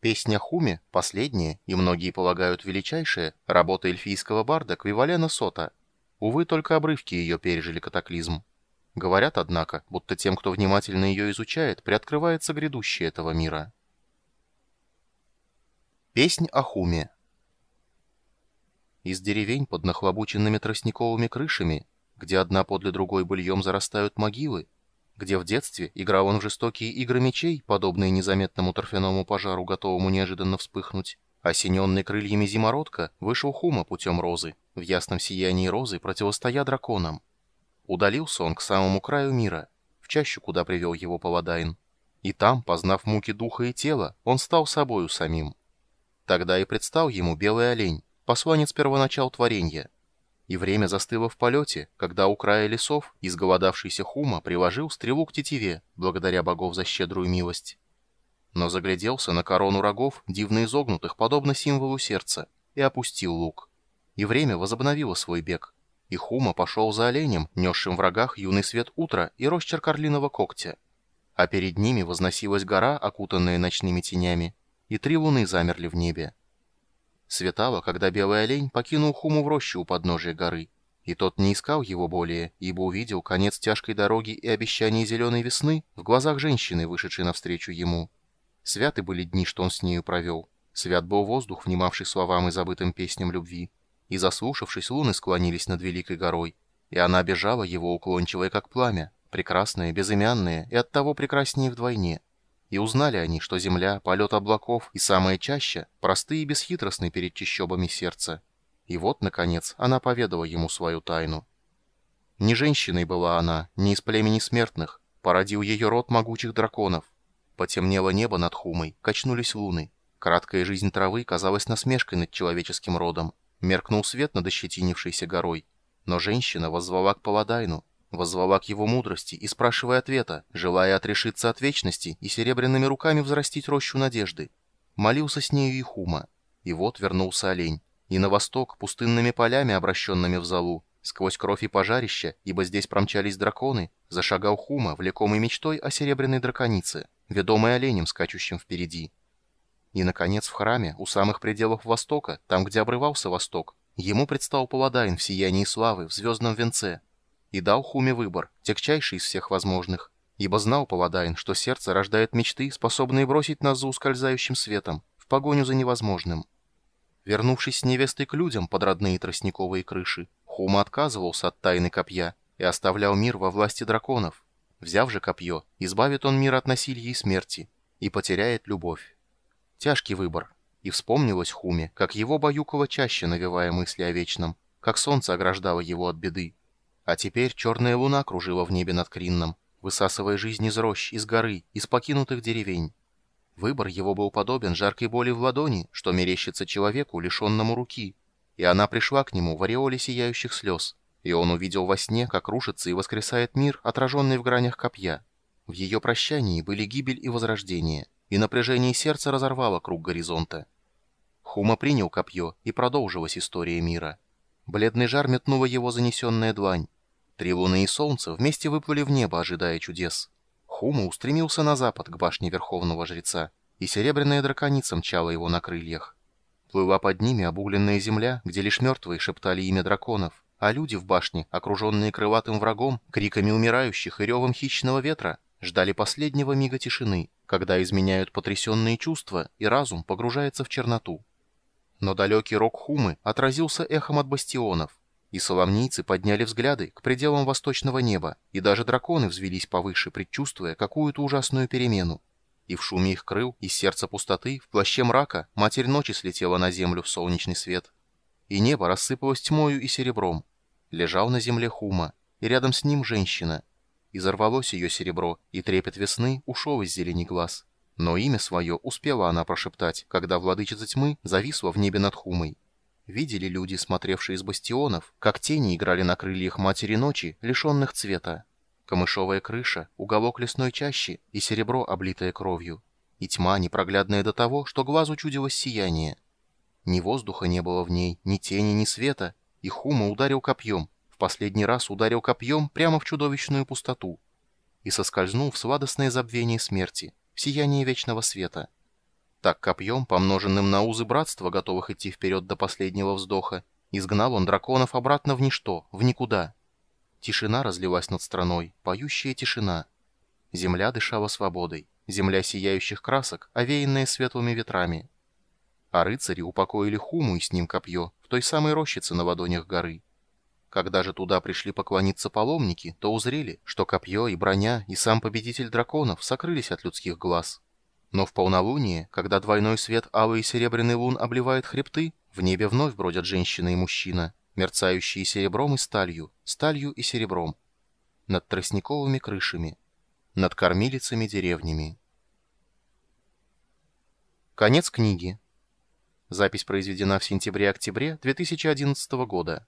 Песня Хуми, последняя, и многие полагают величайшая, работа эльфийского барда Квивалена Сота. Увы, только обрывки ее пережили катаклизм. Говорят, однако, будто тем, кто внимательно ее изучает, приоткрывается грядущее этого мира. Песнь о Хуме Из деревень под нахлобученными тростниковыми крышами, где одна подле другой быльем зарастают могилы, где в детстве играл он в жестокие игры мечей, подобные незаметному торфяному пожару, готовому неожиданно вспыхнуть, осененный крыльями зимородка вышел Хума путем розы, в ясном сиянии розы противостоя драконам. Удалился он к самому краю мира, в чащу, куда привел его Паладайн. И там, познав муки духа и тела, он стал собою самим. Тогда и предстал ему белый олень, посланец первоначал творения. И время застыло в полете, когда у края лесов изголодавшийся Хума приложил стрелу к тетиве, благодаря богов за щедрую милость. Но загляделся на корону рогов, дивно изогнутых, подобно символу сердца, и опустил лук. И время возобновило свой бег. И Хума пошел за оленем, несшим в рогах юный свет утра и росчерк орлиного когтя. А перед ними возносилась гора, окутанная ночными тенями, и три луны замерли в небе. Светало, когда белый олень покинул Хуму в рощу у подножия горы, и тот не искал его более, ибо увидел конец тяжкой дороги и обещание зеленой весны в глазах женщины, вышедшей навстречу ему. Святы были дни, что он с нею провел. Свят был воздух, внимавший словам и забытым песням любви. И, заслушавшись, луны склонились над великой горой, и она бежала его уклончивая, как пламя, прекрасная, безымянная и оттого прекраснее вдвойне. И узнали они, что земля, полет облаков и самая чаще простые и бесхитростны перед чащобами сердца. И вот, наконец, она поведала ему свою тайну. Не женщиной была она, не из племени смертных, породил ее род могучих драконов. Потемнело небо над Хумой, качнулись луны. Краткая жизнь травы казалась насмешкой над человеческим родом. Меркнул свет над ощетинившейся горой. Но женщина воззвала к Паладайну, Воззвала к его мудрости и спрашивая ответа, желая отрешиться от вечности и серебряными руками взрастить рощу надежды. Молился с нею и. И вот вернулся олень. И на восток, пустынными полями, обращенными в залу, сквозь кровь и пожарища, ибо здесь промчались драконы, зашагал Хума, влекомый мечтой о серебряной драконице, ведомой оленем, скачущим впереди. И, наконец, в храме, у самых пределов Востока, там, где обрывался Восток, ему предстал Паладайн в сиянии славы, в звездном венце, и дал Хуме выбор, тягчайший из всех возможных, ибо знал Паладайн, что сердце рождает мечты, способные бросить нас за ускользающим светом, в погоню за невозможным. Вернувшись с невестой к людям под родные тростниковые крыши, Хума отказывался от тайны копья и оставлял мир во власти драконов. Взяв же копье, избавит он мир от насилия и смерти, и потеряет любовь. Тяжкий выбор. И вспомнилось Хуме, как его баюкало чаще, навевая мысли о вечном, как солнце ограждало его от беды. А теперь черная луна кружила в небе над Кринном, высасывая жизнь из рощ, из горы, из покинутых деревень. Выбор его был подобен жаркой боли в ладони, что мерещится человеку, лишенному руки. И она пришла к нему в ореоле сияющих слез, и он увидел во сне, как рушится и воскресает мир, отраженный в гранях копья. В ее прощании были гибель и возрождение, и напряжение сердца разорвало круг горизонта. Хума принял копье, и продолжилась история мира. Бледный жар метнула его занесенная длань, Три луны и солнце вместе выплыли в небо, ожидая чудес. Хума устремился на запад, к башне Верховного Жреца, и серебряная драконица мчала его на крыльях. Плыла под ними обугленная земля, где лишь мертвые шептали имя драконов, а люди в башне, окруженные крылатым врагом, криками умирающих и ревом хищного ветра, ждали последнего мига тишины, когда изменяют потрясенные чувства, и разум погружается в черноту. Но далекий рок Хумы отразился эхом от бастионов, и соломнийцы подняли взгляды к пределам восточного неба, и даже драконы взвелись повыше, предчувствуя какую-то ужасную перемену. И в шуме их крыл, из сердца пустоты, в плаще мрака, Матерь Ночи слетела на землю в солнечный свет. И небо рассыпалось тьмою и серебром. Лежал на земле Хума, и рядом с ним женщина. И зарвалось ее серебро, и трепет весны ушел из зелени глаз. Но имя свое успела она прошептать, когда владычица тьмы зависла в небе над Хумой. Видели люди, смотревшие из бастионов, как тени играли на крыльях Матери Ночи, лишенных цвета. Камышовая крыша, уголок лесной чащи и серебро, облитое кровью. И тьма, непроглядная до того, что глазу чудилось сияние. Ни воздуха не было в ней, ни тени, ни света, и Хума ударил копьем, в последний раз ударил копьем прямо в чудовищную пустоту и соскользнул в сладостное забвение смерти, в сияние вечного света. Так копьем, помноженным на узы братства, готовых идти вперед до последнего вздоха, изгнал он драконов обратно в ничто, в никуда. Тишина разлилась над страной, поющая тишина. Земля дышала свободой, земля сияющих красок, овеянная светлыми ветрами. А рыцари упокоили Хуму и с ним копье в той самой рощице на ладонях горы. Когда же туда пришли поклониться паломники, то узрели, что копье и броня и сам победитель драконов сокрылись от людских глаз. Но в полнолуние, когда двойной свет алый и серебряный лун обливает хребты, в небе вновь бродят женщина и мужчина, мерцающие серебром и сталью, сталью и серебром, над тростниковыми крышами, над кормилицами деревнями. Конец книги. Запись произведена в сентябре-октябре 2011 года.